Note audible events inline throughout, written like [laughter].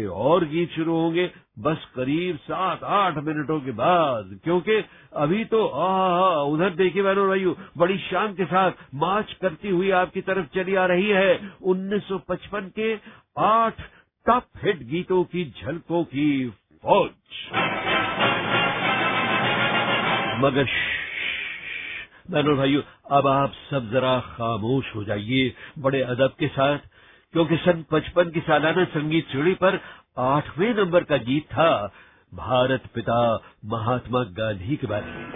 ऐसे और गीत शुरू होंगे बस करीब सात, आठ मिनटों के बाद, क्योंकि अभी तो आ उधर देखिए बहनों भाइयों, बड़ी शान के साथ मार्च करती हुई आपकी तरफ़ चली आ रही है। 1955 के आठ टॉप हिट गीतों की झलकों की फौज। मगर बहनों भाइयों, अब आप सब जरा खामोश हो जाइए। बड़े अदब के साथ क्योंकि सन पचपन की सालाना संगीत सीढ़ी पर आठवें नंबर का गीत था, भारत पिता महात्मा गांधी के बारे में।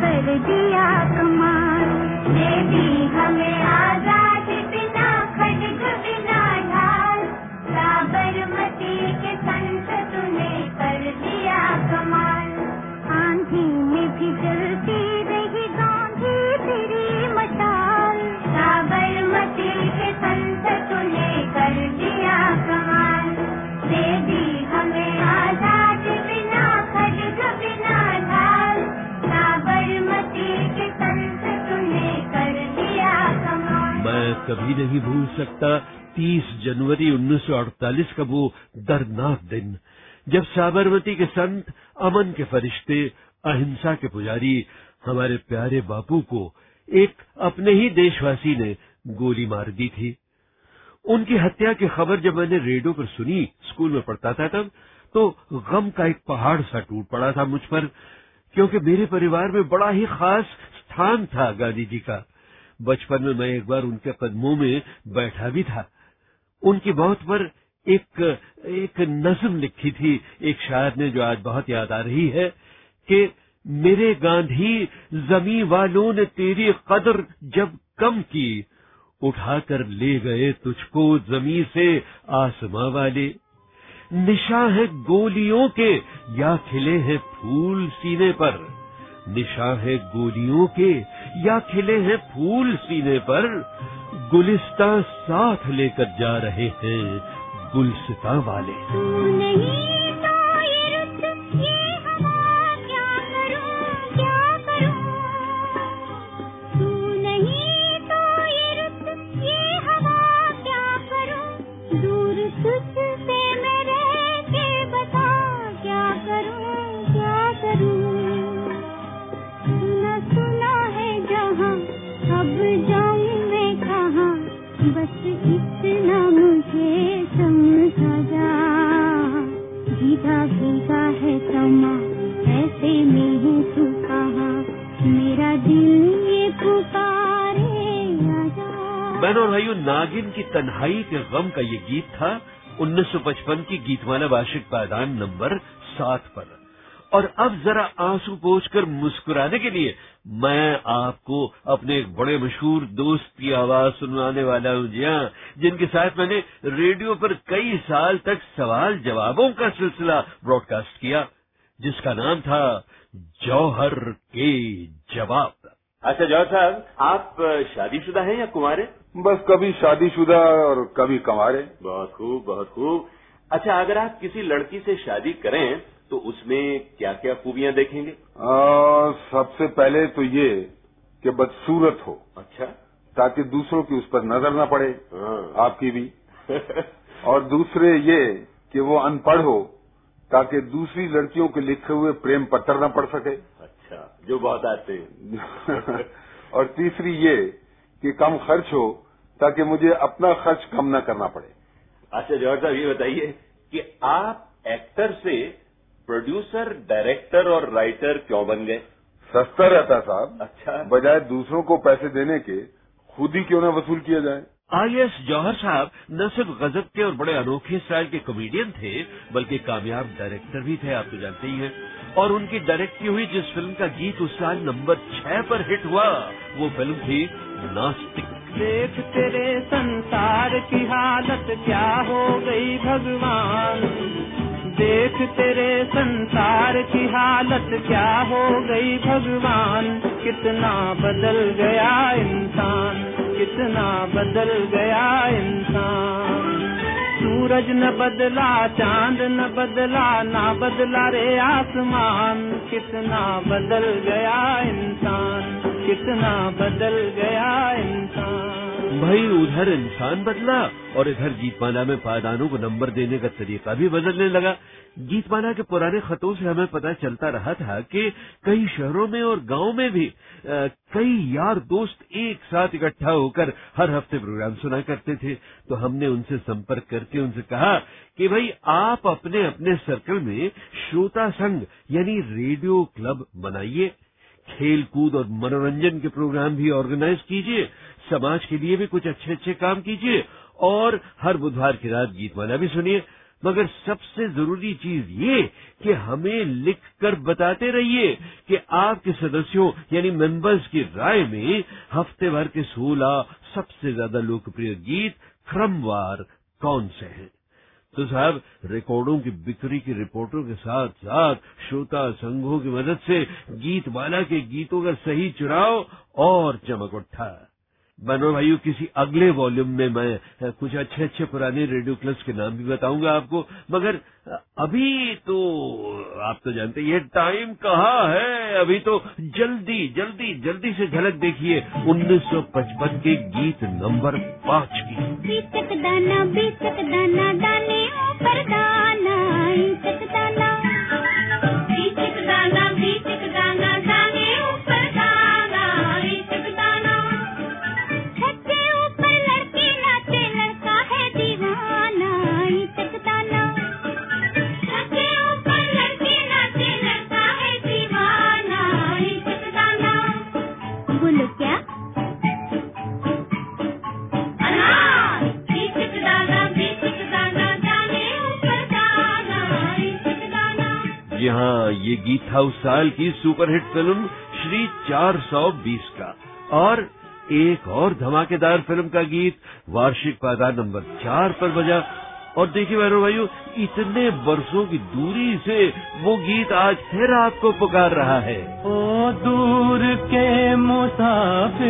कर दिया कमाल। हमें कभी नहीं भूल सकता 30 जनवरी 1948 का वो दर्दनाक दिन। जब साबरमती के संत, अमन के फरिश्ते, अहिंसा के पुजारी, हमारे प्यारे बापू को एक अपने ही देशवासी ने गोली मार दी थी। उनकी हत्या की खबर जब मैंने रेडियो पर सुनी, स्कूल में पढ़ता था तब तो गम का एक पहाड़ सा टूट पड़ा था मुझ पर, क्योंकि मेरे परिवार में बड़ा ही खास स्थान था गांधी जी का। बचपन में मैं एक बार उनके कदमों में बैठा भी था। उनकी मौत पर एक एक नज्म लिखी थी, एक शायर ने जो आज बहुत याद आ रही है, कि मेरे गांधी जमी वालों ने तेरी कदर जब कम की, उठाकर ले गए तुझको जमी से आसमां वाले। निशा है गोलियों के, या खिले हैं फूल सीने पर। निशा है गोलियों के, या खिले हैं फूल सीने पर। गुलिस्ता साथ लेकर जा रहे हैं गुलसता वाले। तू नहीं तन्हाई के गम का ये गीत था 1955 की गीतमाला वार्षिक पायदान नंबर सात पर। और अब जरा आँसू पोछ कर मुस्कुराने के लिए मैं आपको अपने एक बड़े मशहूर दोस्त की आवाज़ सुनवाने वाला हूँ जी हाँ जिनके साथ मैंने रेडियो पर कई साल तक सवाल जवाबों का सिलसिला ब्रॉडकास्ट किया, जिसका नाम था जौहर के जवाब। अच्छा जौहर साहब, आप शादीशुदा हैं या कुंवारे? बस कभी शादीशुदा और कभी कंवारे। बहुत खूब बहुत खूब। अच्छा अगर आप किसी लड़की से शादी करें तो उसमें क्या क्या खूबियाँ देखेंगे? आ, सबसे पहले तो ये कि बदसूरत हो। अच्छा। ताकि दूसरों की उस पर नज़र न पड़े हाँ। आपकी भी। [laughs] और दूसरे ये कि वो अनपढ़ हो ताकि दूसरी लड़कियों के लिखे हुए प्रेम पत्र न पढ़ सके। अच्छा जो बहुत आते हैं। [laughs] और तीसरी ये कि कम खर्च हो ताकि मुझे अपना खर्च कम न करना पड़े। अच्छा जौहर साहब ये बताइए कि आप एक्टर से प्रोड्यूसर डायरेक्टर और राइटर क्यों बन गए? सस्ता रहता साहब। अच्छा। बजाय दूसरों को पैसे देने के खुद ही क्यों ना वसूल किया जाए? आईएएस जौहर साहब न सिर्फ़ गजब के और बड़े अनोखे स्टाइल के कॉमेडियन थे बल्कि कामयाब डायरेक्टर भी थे आप तो जानते ही हैं। और उनकी डायरेक्ट की हुई जिस फ़िल्म का गीत उस साल नंबर छह पर हिट हुआ वो फ़िल्म थी नास्तिक। देख तेरे संसार की हालत क्या हो गई भगवान? देख तेरे संसार की हालत क्या हो गई भगवान? कितना बदल गया इंसान, कितना बदल गया इंसान। सूरज न बदला, चाँद न बदला, ना बदला रे आसमान। कितना बदल गया इंसान, कितना बदल गया इंसान। भाई उधर इंसान बदला और इधर गीतमाला में पायदानों को नंबर देने का तरीका भी बदलने लगा। गीतमाला के पुराने खतों से हमें पता चलता रहा था कि कई शहरों में और गाँव में भी अ, कई यार दोस्त एक साथ इकट्ठा होकर हर हफ़्ते प्रोग्राम सुना करते थे। तो हमने उनसे संपर्क करके उनसे कहा कि भाई आप अपने अपने सर्कल में श्रोता संघ यानी रेडियो क्लब बनाइए। खेल कूद और मनोरंजन के प्रोग्राम भी ऑर्गेनाइज कीजिए। समाज के लिए भी कुछ अच्छे अच्छे काम कीजिए और हर बुधवार की रात गीतमाला भी सुनिए। मगर सबसे ज़रूरी चीज़ ये कि हमें लिख कर बताते रहिए कि आपके सदस्यों, यानी मेंबर्स की राय में हफ़्ते भर के सोलह सबसे ज़्यादा लोकप्रिय गीत क्रमवार कौन से हैं? तो साहब, रिकॉर्डों की बिक्री की रिपोर्टों के साथ साथ श्रोता संघों की मदद से गीतमाला के गीतों का सही चुनाव और चमक उठा। बनो भाइयों, किसी अगले वॉल्यूम में मैं कुछ अच्छे अच्छे पुराने रेडियो क्लब्स के नाम भी बताऊँगा आपको। मगर अभी तो आप तो जानते ये टाइम कहाँ है? अभी तो जल्दी जल्दी जल्दी से झलक देखिए 1955 के गीत नंबर पाँच की। गीत था उस साल की सुपरहिट फ़िल्म श्री 420 का। और एक और धमाकेदार फ़िल्म का गीत वार्षिक पायदान नंबर चार पर बजा। और देखिए बहनों भाइयों, इतने वर्षों की दूरी से वो गीत आज फिर आपको पुकार रहा है। ओ दूर के मुसाफिर,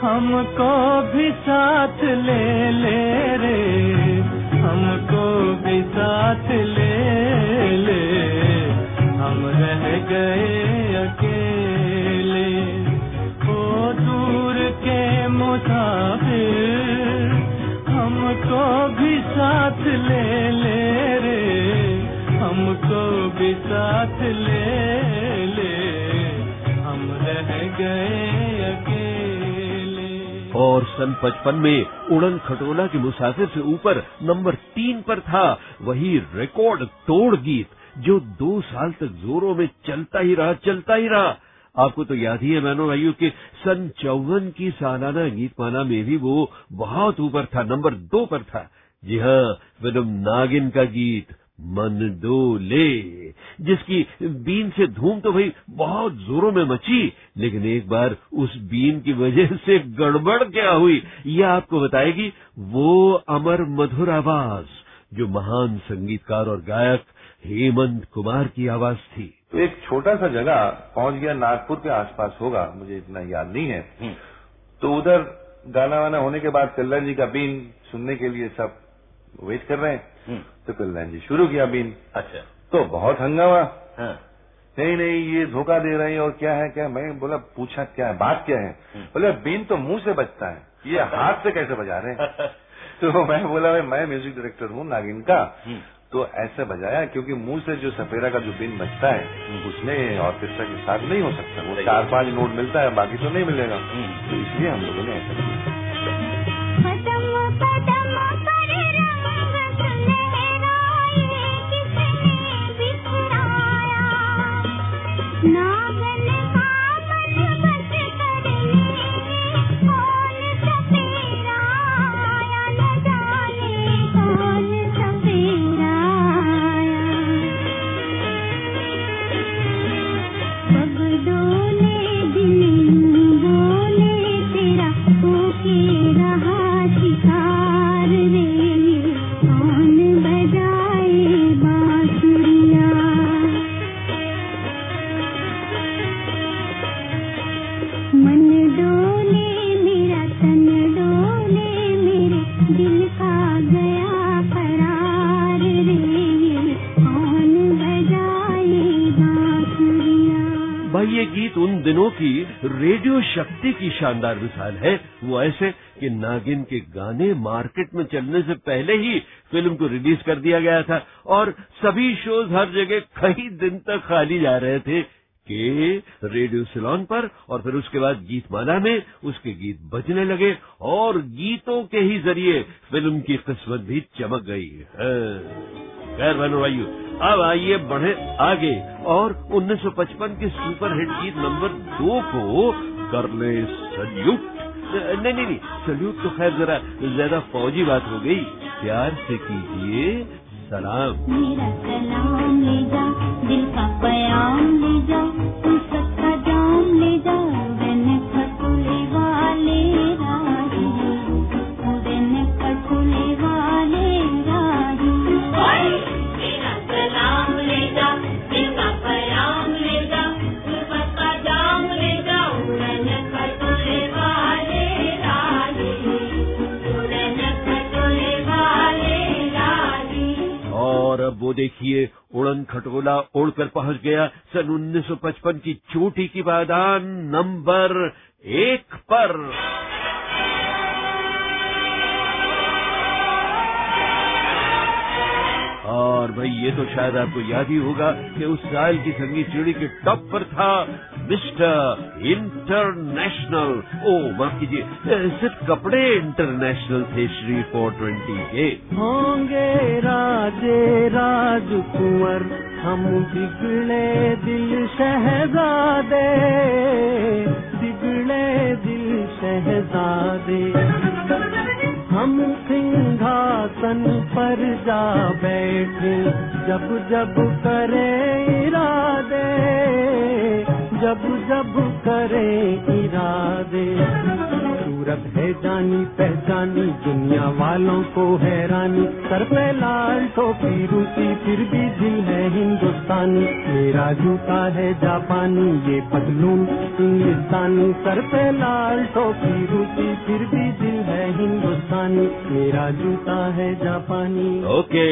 हमको भी साथ ले ले रे, हमको भी साथ ले ले। हम रह गए दूर के हमको भी साथ ले हमको भी साथ ले हम रह गए और सन पचपन में उड़न खटोला के मुसाफिर से ऊपर नंबर तीन पर था वही रिकॉर्ड तोड़ गीत। जो दो साल तक जोरों में चलता ही रहा, चलता ही रहा। आपको तो याद ही है मैनो भाइयों, कि सन चौवन की सालाना गीतमाला में भी वो बहुत ऊपर था, नंबर दो पर था। जी हाँ फ़िल्म नागिन का गीत, मन दो ले, जिसकी बीन से धूम तो भाई बहुत जोरों में मची, लेकिन एक बार उस बीन की वजह से गड़बड़ क्या हुई, यह आपको बताएगी वो अमर मधुर आवाज़, जो महान संगीतकार और गायक हेमंत कुमार की आवाज़ थी। तो एक छोटा सा जगह पहुँच गया नागपुर के आसपास होगा मुझे इतना याद नहीं है। तो उधर गाना वाना होने के बाद कल्याण जी का बीन सुनने के लिए सब वेट कर रहे हैं। तो कल्याण जी शुरू किया बीन। अच्छा। तो बहुत हंगामा। हाँ। नहीं नहीं ये धोखा दे रहे हैं और क्या है क्या मैं बोला पूछा क्या है बात क्या है? बोले बीन तो मुँह से बजता है। ये हाथ से कैसे बजा रहे हैं? तो मैं बोला भाई मैं म्यूज़िक डायरेक्टर हूँ नागिन का। तो ऐसे बजाया क्योंकि मुँह से जो सफेरा का जो बिन बचता है उसमें ऑर्केस्ट्रा के साथ नहीं हो सकता। वो चार पाँच नोट मिलता है बाकी तो नहीं मिलेगा। तो इसलिए हम लोगों ने ऐसा किया। ये गीत उन दिनों की रेडियो शक्ति की शानदार मिसाल है वो ऐसे कि नागिन के गाने मार्केट में चलने से पहले ही फ़िल्म को रिलीज़ कर दिया गया था और सभी शोज़ हर जगह कई दिन तक खाली जा रहे थे कि रेडियो सिलोन पर और फिर उसके बाद गीतमाला में उसके गीत बजने लगे और गीतों के ही ज़रिए फ़िल्म की किस्मत भी चमक गई हाँ। अब आइए बढ़े आगे और 1955 के सुपर हिट गीत नंबर दो को कर ले सल्यूट। नहीं नहीं नहीं, सल्यूट तो खैर जरा ज़्यादा फौजी बात हो गई। प्यार से कीजिए सलाम। मेरा सलाम ले जा, दिल का पयाम ले जा, तू सबका जाम ले जा वाले देखिए, उड़न खटोला उड़कर पहुँच गया सन 1955 की चोटी की बादान नंबर एक पर। और भाई, ये तो शायद आपको याद ही होगा कि उस साल की संगीत चिड़ी के टॉप पर था मिस्टर इंटरनेशनल। ओ, माफ़ कीजिए सिर्फ़ कपड़े इंटरनेशनल थे श्री फोर ट्वेंटी के होंगे राजे राजकुंवर, हम बिगड़े दिल शहजादे, बिगड़े दिल शहजादे। हम सिंहासन पर जा बैठ जब जब करे इरादे जब जब करे इरादे। जानी, पहचानी, दुनिया वालों को हैरानी। सर पे लाल टोपी, रूसी फिर भी दिल है हिंदुस्तानी। मेरा जूता है जापानी, ये पतलून इंग्लिस्तानी। सर पे लाल टोपी, रूसी फिर भी दिल है हिंदुस्तानी। मेरा जूता है जापानी। ओके,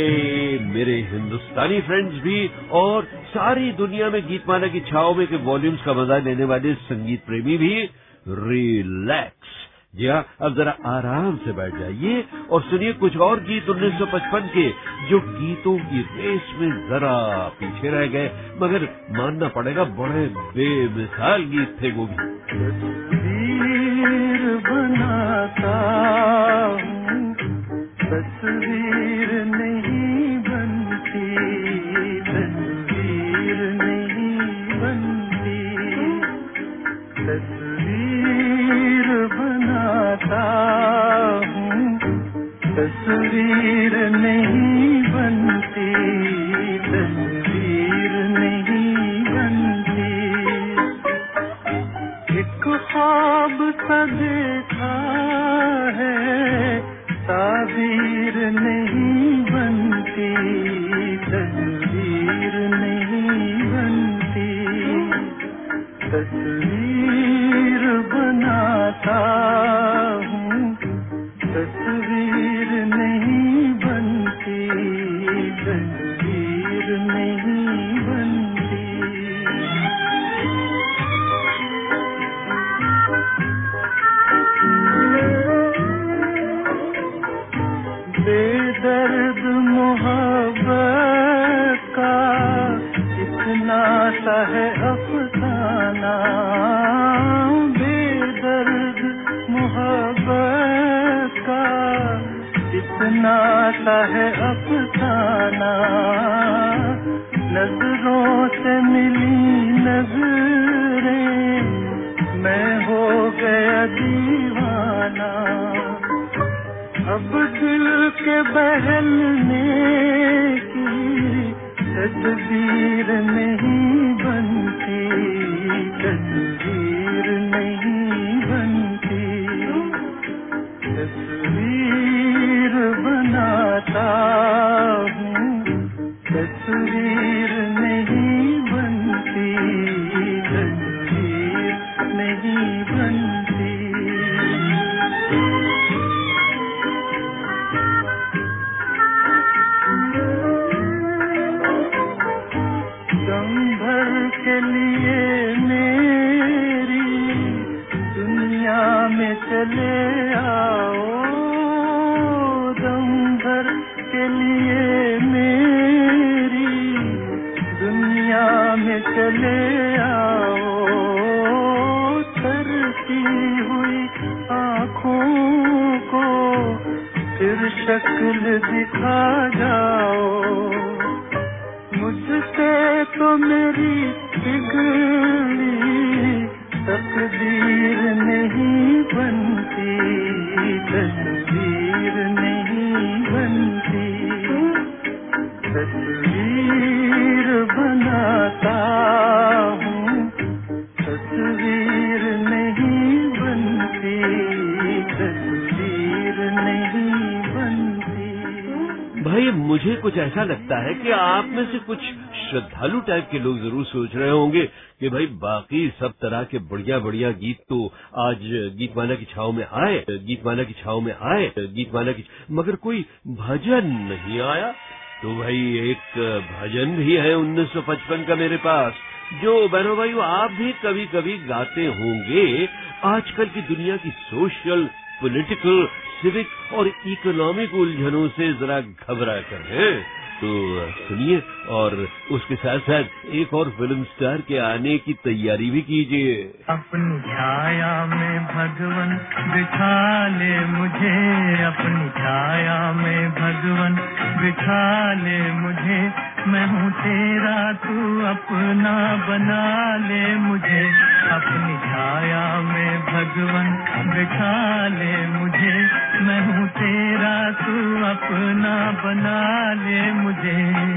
मेरे हिंदुस्तानी फ्रेंड्स भी और सारी दुनिया में गीत गीतमाला की छाव में के वॉल्यूम्स का मज़ा लेने वाले संगीत प्रेमी भी रिलैक्स जी हाँ अब जरा आराम से बैठ जाइए और सुनिए कुछ और गीत 1955 के, जो गीतों की रेस में जरा पीछे रह गए, मगर मानना पड़ेगा बड़े बेमिसाल गीत थे वो भी। तस्वीर बनाता तस्वीर नहीं बनाता तस्वीर नहीं बनती तस्वीर मिली नज़रें मैं हो गया दीवाना। अब दिल के की तस्वीर नहीं चले आओ तरती हुई आँखों को, फिर शक्ल दिखा जाओ। मुझसे तो मेरी बिगड़ी तकदीर नहीं बनती तस्वीर नहीं बनती तस्वीर बनाता भाई, मुझे कुछ ऐसा लगता है कि आप में से कुछ श्रद्धालु टाइप के लोग ज़रूर सोच रहे होंगे कि भाई, बाकी सब तरह के बढ़िया बढ़िया गीत तो आज गीत गीतमाला की छाव में आए गीतमाला की छाव में आए गीतमाला की मगर कोई भजन नहीं आया। तो भाई एक भजन भी है 1955 का मेरे पास, जो बहनों भाइयों, आप भी कभी कभी गाते होंगे। आजकल की दुनिया की सोशल, पॉलिटिकल, सिविक और इकोनॉमिक उलझनों से जरा घबरा कर है। तो सुनिए और उसके साथ साथ एक और फ़िल्म स्टार के आने की तैयारी भी कीजिए। अपनी छाया में भगवन बिठा ले मुझे, अपनी छाया में भगवन बिठा ले मुझे। मैं हूँ तेरा, तू अपना बना ले मुझे। अपनी छाया में भगवन बिठा ले मुझे। मैं हूँ तेरा, तू अपना बना ले मुझे।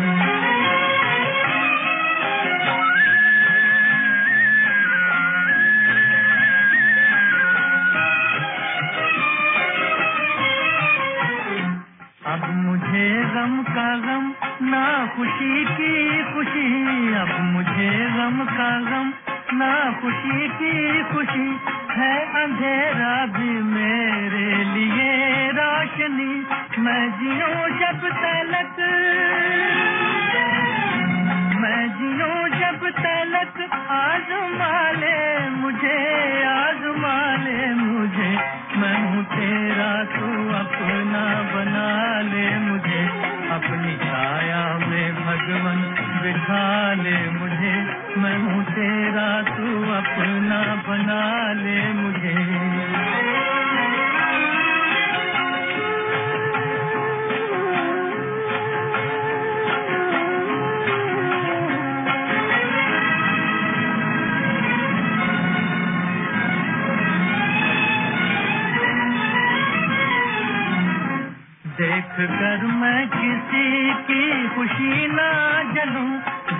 अब मुझे गम का गम, ना खुशी की खुशी। अब मुझे गम का गम, ना खुशी की खुशी। है अंधेरा भी मेरे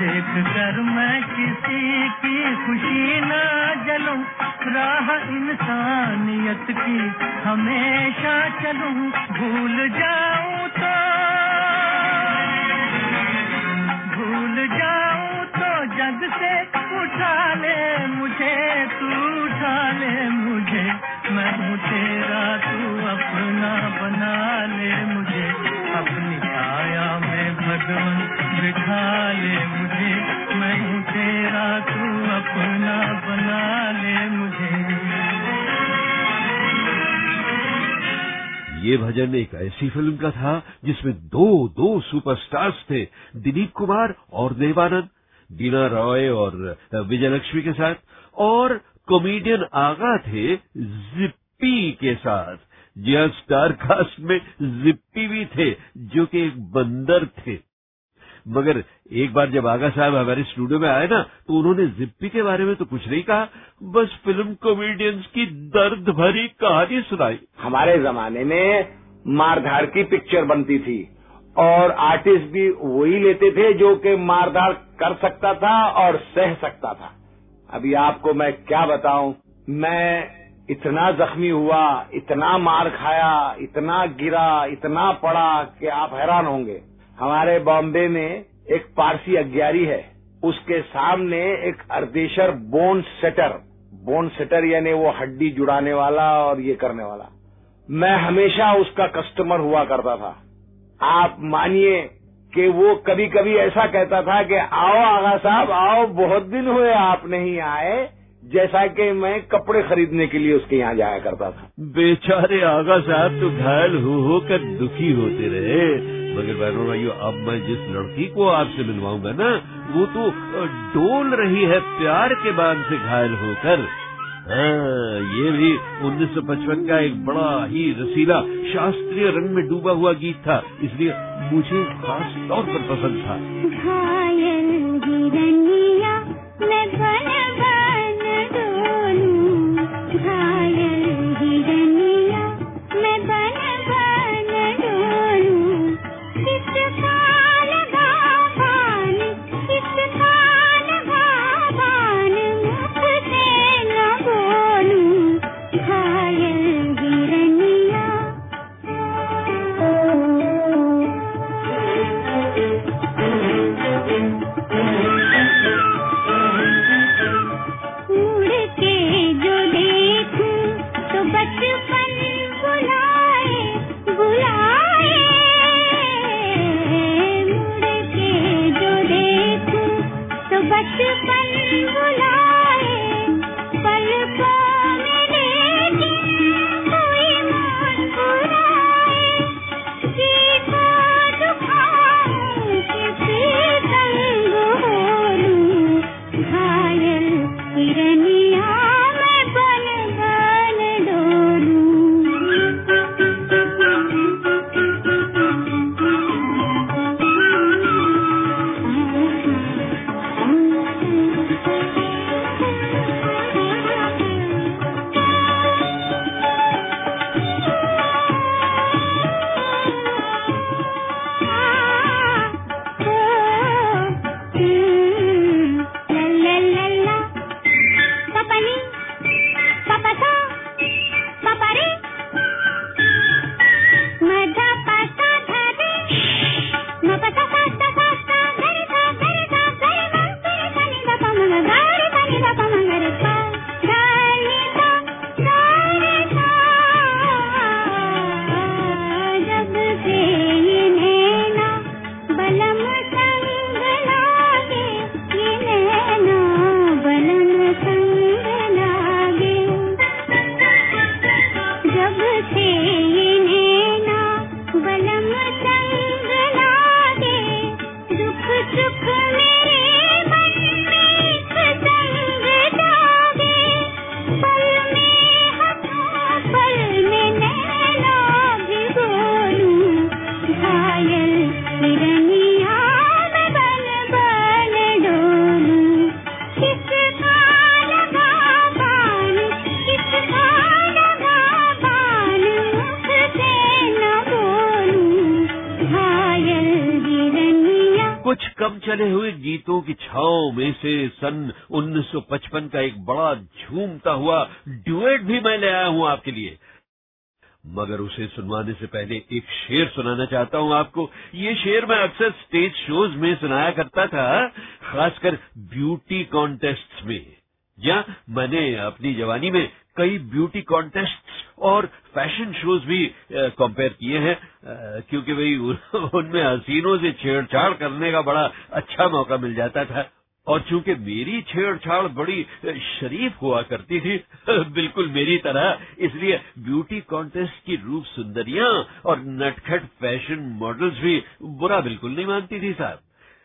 देख कर मैं किसी भजन एक ऐसी फ़िल्म का था, जिसमें दो दो सुपरस्टार्स थे, दिलीप कुमार और देवानंद दीना रॉय और विजयलक्ष्मी के साथ, और कॉमेडियन आगा थे जिप्पी के साथ। जी स्टार कास्ट में जिप्पी भी थे, जो कि एक बंदर थे। मगर एक बार जब आगा साहब हमारे स्टूडियो में आए ना तो उन्होंने जिप्पी के बारे में तो कुछ नहीं कहा, बस फ़िल्म कॉमेडियंस की दर्द भरी कहानी सुनाई। हमारे जमाने में मारधार की पिक्चर बनती थी, और आर्टिस्ट भी वही लेते थे जो कि मारधार कर सकता था और सह सकता था। अभी आपको मैं क्या बताऊँ, मैं इतना जख्मी हुआ, इतना मार खाया, इतना गिरा, इतना पड़ा कि आप हैरान होंगे। हमारे बॉम्बे में एक पारसी अग्यारी है। उसके सामने एक Ardeshir bone setter bone setter यानी वो हड्डी जुड़ाने वाला और ये करने वाला। मैं हमेशा उसका कस्टमर हुआ करता था। आप मानिए कि वो कभी कभी ऐसा कहता था कि, आओ आगा साहब, आओ, बहुत दिन हुए आप नहीं आए, जैसा कि मैं कपड़े खरीदने के लिए उसके यहाँ जाया करता था। बेचारे आगा साहब तो घायल हो होकर दुखी होते रहे। मगर बहनों भाइयों अब मैं जिस लड़की को आपसे मिलवाऊँगा ना वो तो डोल रही है प्यार के बाँध से घायल होकर। हाँ, ये भी 1955 का एक बड़ा ही रसीला शास्त्रीय रंग में डूबा हुआ गीत था इसलिए मुझे खास तौर पर पसंद था। घायल गीतों की छाओं में से सन 1955 का एक बड़ा झूमता हुआ ड्यूएट भी मैं ले आया हूँ आपके लिए। मगर उसे सुनवाने से पहले एक शेर सुनाना चाहता हूँ आपको। ये शेर मैं अक्सर स्टेज शोज़ में सुनाया करता था, खासकर ब्यूटी कॉन्टेस्ट में। या मैंने अपनी जवानी में कई ब्यूटी कॉन्टेस्ट और फ़ैशन शोज़ भी कंपेयर किए हैं क्योंकि भाई, [laughs] उनमें हसीनों से छेड़छाड़ करने का बड़ा अच्छा मौका मिल जाता था। और चूँकि मेरी छेड़छाड़ बड़ी शरीफ हुआ करती थी, [laughs] बिल्कुल मेरी तरह, इसलिए ब्यूटी कॉन्टेस्ट की रूप सुंदरियाँ और नटखट फ़ैशन मॉडल्स भी बुरा बिल्कुल नहीं मानती थी साहब।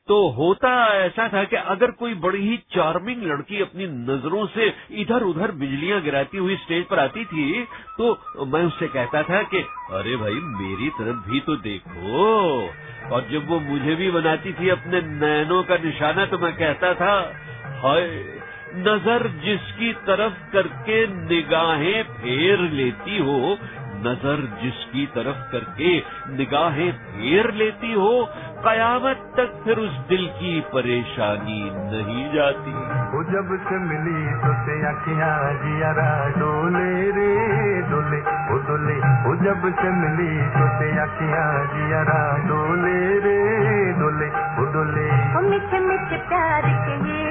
तो होता ऐसा था कि अगर कोई बड़ी ही चार्मिंग लड़की अपनी नज़रों से इधर उधर बिजलियाँ गिराती हुई स्टेज पर आती थी तो मैं उससे कहता था कि, अरे भाई, मेरी तरफ़ भी तो देखो। और जब वो मुझे भी बनाती थी अपने नैनों का निशाना तो मैं कहता था, हाय, नज़र जिसकी तरफ़ करके निगाहें फेर लेती हो नज़र जिसकी तरफ़ करके निगाहें फेर लेती हो कयामत तक फिर उस दिल की परेशानी नहीं जाती। वो जब से मिली तो से अखियाँ जियारा डोले रे डोले वो डोले वो जब से मिली तो से अखियाँ जियारा डोले रे डोले वो डोले। मीठे मीठे प्यार के ये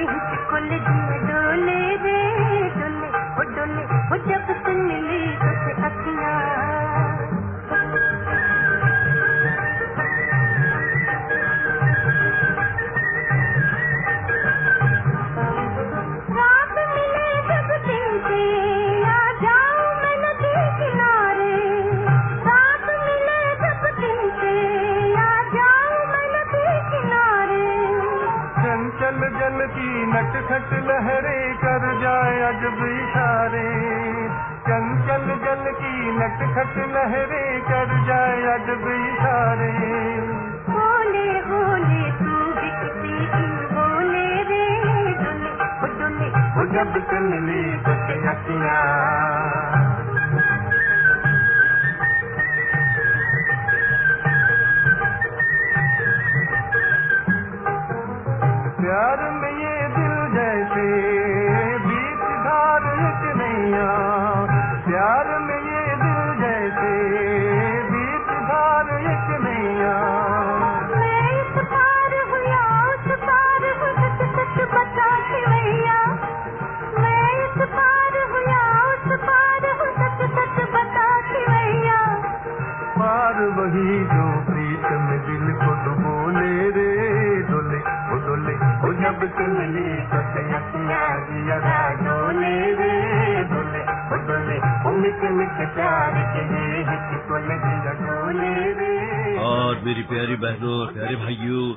और मेरी प्यारी बहनों और प्यारे भाइयों,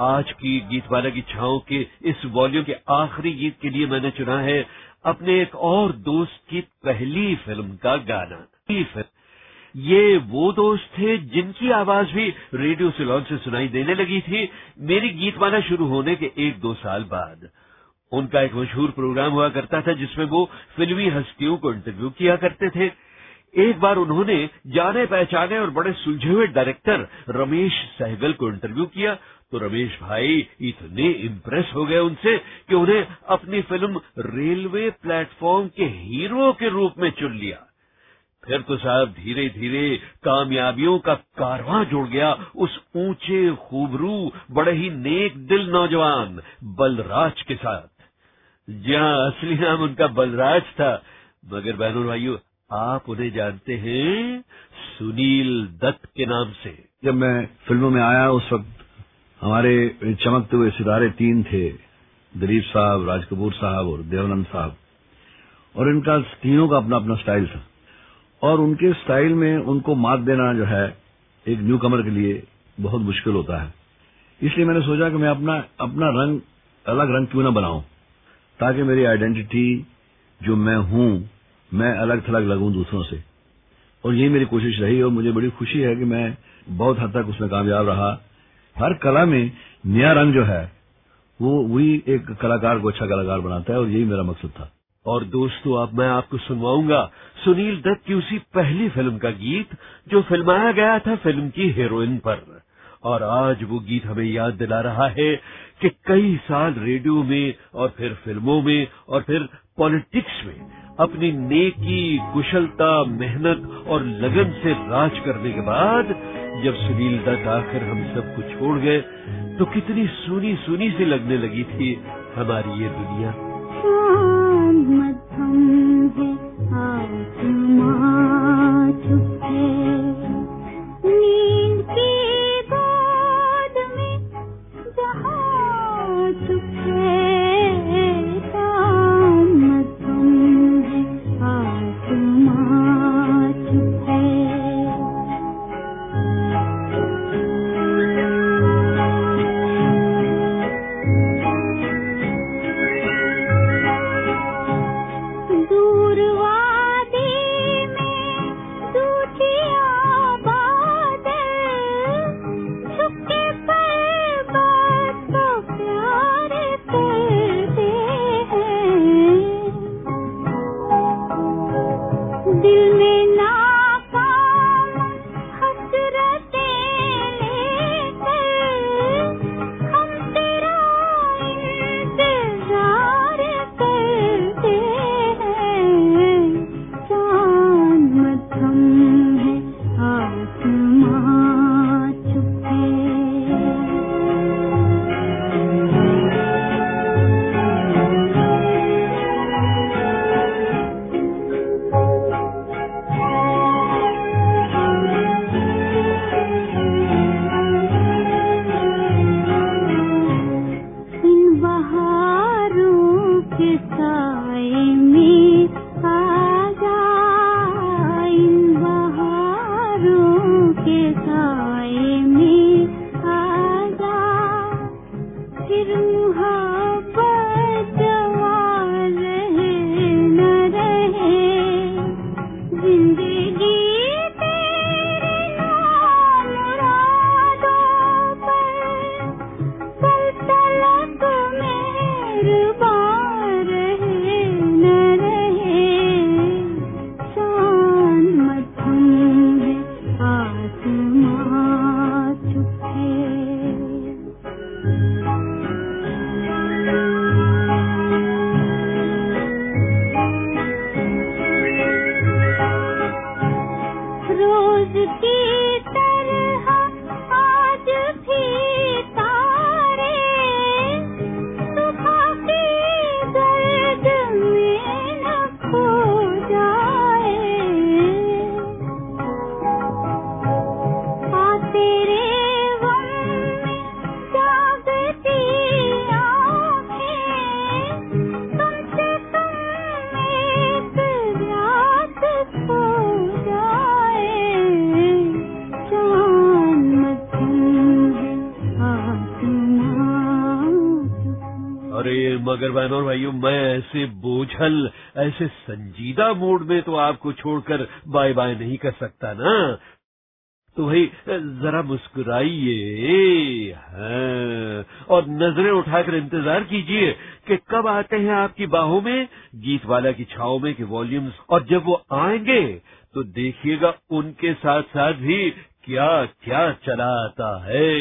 आज की गीतमाला की छाओं के इस वॉल्यूम के आखिरी गीत के लिए मैंने चुना है अपने एक और दोस्त की पहली फ़िल्म का गाना। फ़िल्म। ये वो दोस्त थे जिनकी आवाज़ भी रेडियो सिलोन से सुनाई देने लगी थी। मेरी गीतमाला शुरू होने के एक दो साल बाद। उनका एक मशहूर प्रोग्राम हुआ करता था जिसमें वो फिल्मी हस्तियों को इंटरव्यू किया करते थे। एक बार उन्होंने जाने पहचाने और बड़े सुलझे हुए डायरेक्टर रमेश सहगल को इंटरव्यू किया। तो रमेश भाई इतने इम्प्रेस हो गए उनसे कि उन्हें अपनी फ़िल्म रेलवे प्लेटफॉर्म के हीरो के रूप में चुन लिया। फिर तो साहब धीरे धीरे कामयाबियों का कारवां जुड़ गया। उस ऊँचे खूबरू, बड़े ही नेक दिल नौजवान बलराज के साथ। जहाँ असली नाम उनका बलराज था। मगर बहनों भाइयों, आप उन्हें जानते हैं सुनील दत्त के नाम से। जब मैं फ़िल्मों में आया, उस वक्त हमारे चमकते हुए सितारे तीन थे। दिलीप साहब, राज कपूर साहब और देवानंद साहब। और इनका तीनों का अपना अपना स्टाइल था। और उनके स्टाइल में उनको मात देना जो है, एक न्यू कमर के लिए बहुत मुश्किल होता है। इसलिए मैंने सोचा कि मैं अपना अपना रंग, अलग रंग क्यों ना बनाऊँ, ताकि मेरी आइडेंटिटी जो मैं हूँ, मैं अलग थलग लगूं दूसरों से। और यही मेरी कोशिश रही और मुझे बड़ी खुशी है कि मैं बहुत हद तक उसमें कामयाब रहा। हर कला में नया रंग जो है, वो, वही एक कलाकार को अच्छा कलाकार बनाता है और यही मेरा मकसद था। और दोस्तों, अब मैं आपको सुनवाऊँगा सुनील दत्त की उसी पहली फ़िल्म का गीत जो फिल्माया गया था फ़िल्म की हीरोइन पर। और आज वो गीत हमें याद दिला रहा है कि कई साल रेडियो में और फिर फ़िल्मों में और फिर पॉलिटिक्स में अपनी नेकी, कुशलता, मेहनत और लगन से राज करने के बाद जब सुनील दत्त आखिर हम सबको छोड़ गए तो कितनी सुनी सुनी सी लगने लगी थी हमारी ये दुनिया। come बोझल ऐसे संजीदा मूड में तो आपको छोड़कर बाय बाय नहीं कर सकता ना। तो भाई जरा मुस्कुराइए। हाँ, और नज़रें उठाकर इंतज़ार कीजिए कि कब आते हैं आपकी बाहों में गीत वाला की छाओ में के वॉल्यूम्स और जब वो आएँगे तो देखिएगा उनके साथ साथ भी क्या क्या चला आता है